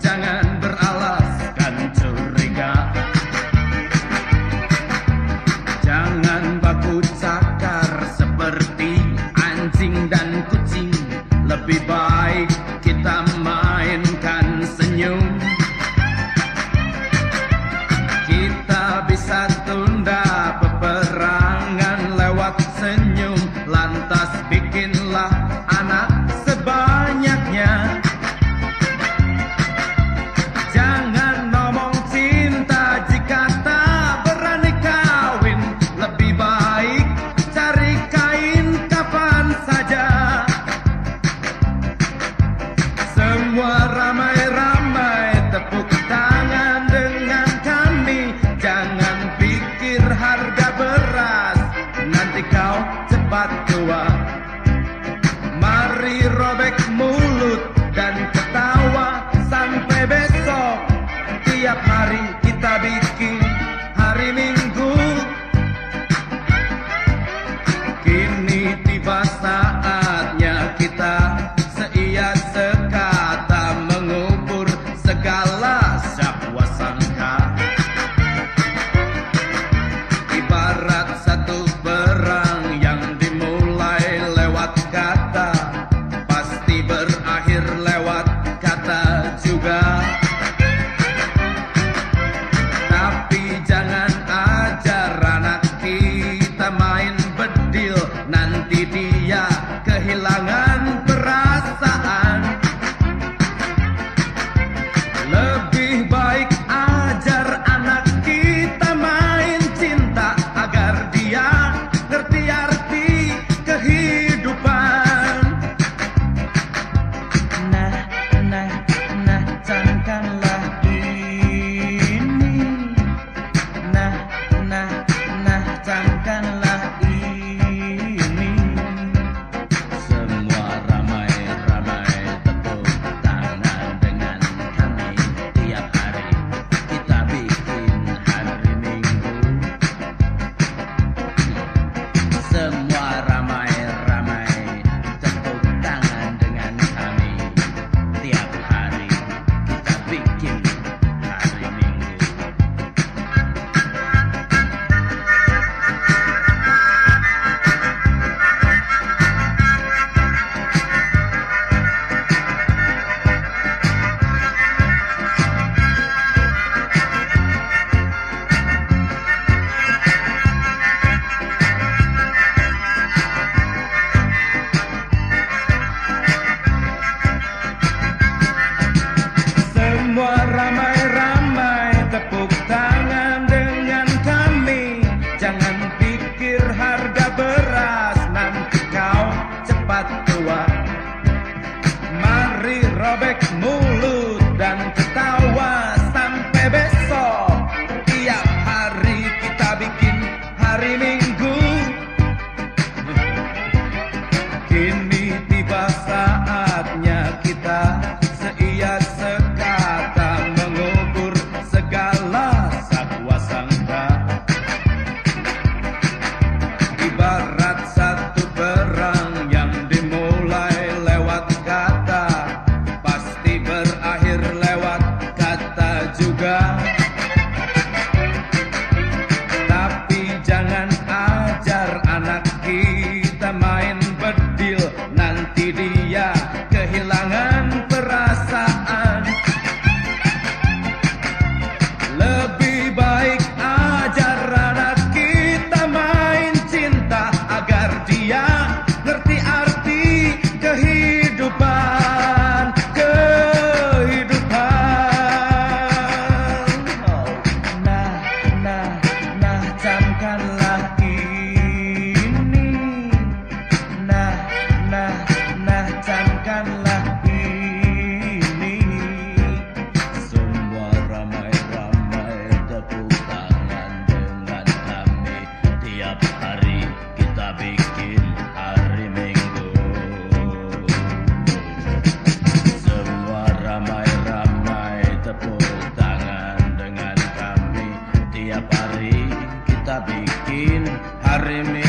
jangan beralaskan curiga Jangan baku cakar seperti anjing dan kucing. tua Mari robek mulut dan ketawa Sampai besok Tiap hari kita bisa. ibarat satu perang yang dimulai lewat kata pasti berakhir lewat kata juga. Guardian. Tiap hari kita bikin hari ini